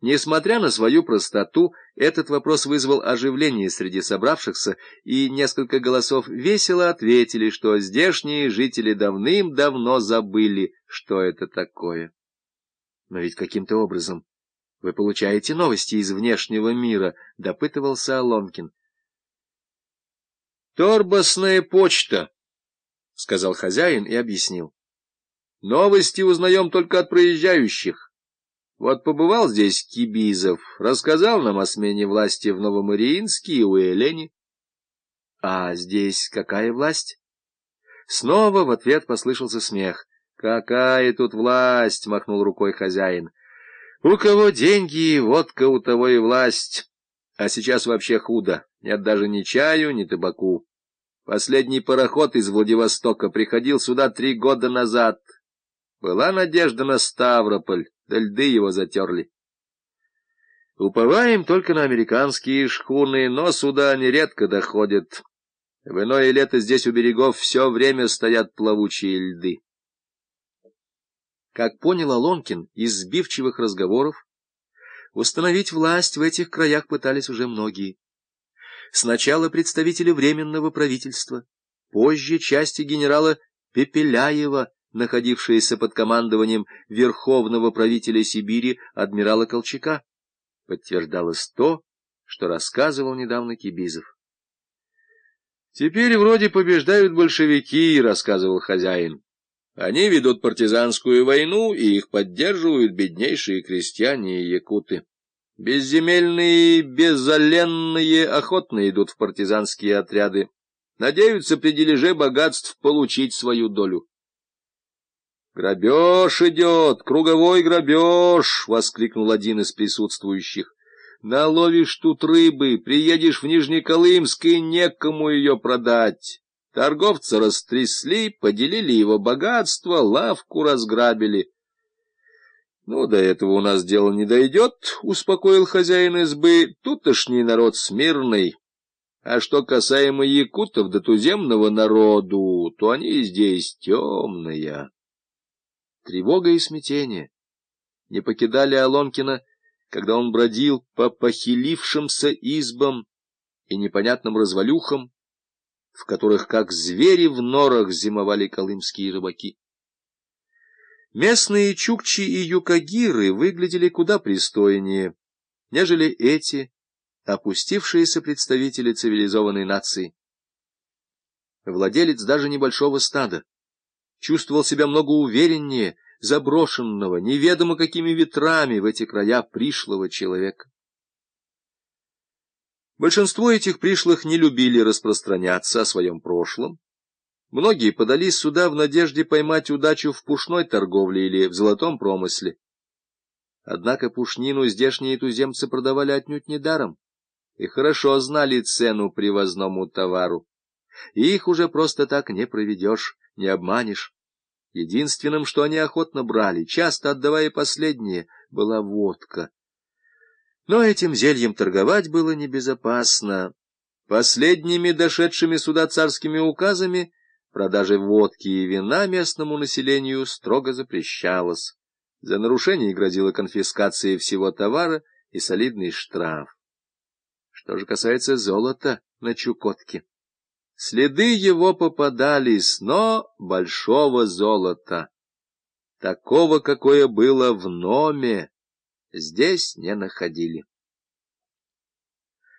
Несмотря на свою простоту, этот вопрос вызвал оживление среди собравшихся, и несколько голосов весело ответили, что здешние жители давным-давно забыли, что это такое. Но ведь каким-то образом вы получаете новости из внешнего мира, — допытывался Аломкин. «Торбосная почта», — сказал хозяин и объяснил. «Новости узнаем только от проезжающих». Вот побывал здесь Кибизов, рассказал нам о смене власти в Новомариинске и у Элени. А здесь какая власть? Снова в ответ послышался смех. «Какая тут власть!» — махнул рукой хозяин. «У кого деньги, водка, у того и власть. А сейчас вообще худо. Нет даже ни чаю, ни табаку. Последний пароход из Владивостока приходил сюда три года назад. Была надежда на Ставрополь, да льды его затерли. Уповаем только на американские шхуны, но сюда они редко доходят. В иное лето здесь у берегов все время стоят плавучие льды. Как понял Алонкин из сбивчивых разговоров, установить власть в этих краях пытались уже многие. Сначала представители Временного правительства, позже части генерала Пепеляева, находившаяся под командованием верховного правителя Сибири адмирала Колчака, подтверждалось то, что рассказывал недавно Кибизов. «Теперь вроде побеждают большевики», — рассказывал хозяин. «Они ведут партизанскую войну, и их поддерживают беднейшие крестьяне и якуты. Безземельные безоленные охотно идут в партизанские отряды, надеются при дележе богатств получить свою долю. «Грабеж идет! Круговой грабеж!» — воскликнул один из присутствующих. «Наловишь тут рыбы, приедешь в Нижнеколымск и некому ее продать». Торговца растрясли, поделили его богатство, лавку разграбили. — Ну, до этого у нас дело не дойдет, — успокоил хозяин избы. — Тутошний народ смирный. А что касаемо якутов да туземного народу, то они здесь темные. Тревога и смятение не покидали Алонкина, когда он бродил по похилившимся избам и непонятным развалюхам, в которых, как звери в норах, зимовали колымские рыбаки. Местные чукчи и юкагиры выглядели куда пристойнее, нежели эти опустившиеся представители цивилизованной нации. Владелец даже небольшого стада чувствовал себя много увереннее заброшенного, неведомо какими ветрами в эти края пришлого человека. Большинство этих пришлых не любили распространяться о своем прошлом. Многие подались сюда в надежде поймать удачу в пушной торговле или в золотом промысле. Однако пушнину здешние туземцы продавали отнюдь недаром и хорошо знали цену привозному товару. Их уже просто так не проведешь не обманешь. Единственным, что они охотно брали, часто отдавая последнее, была водка. Но этим зельем торговать было небезопасно. Последними дошедшими сюда царскими указами продажа водки и вина местному населению строго запрещалась. За нарушение грозила конфискация всего товара и солидный штраф. Что же касается золота на Чукотке, Следы его попадались, но большого золота, такого, какое было в Номе, здесь не находили.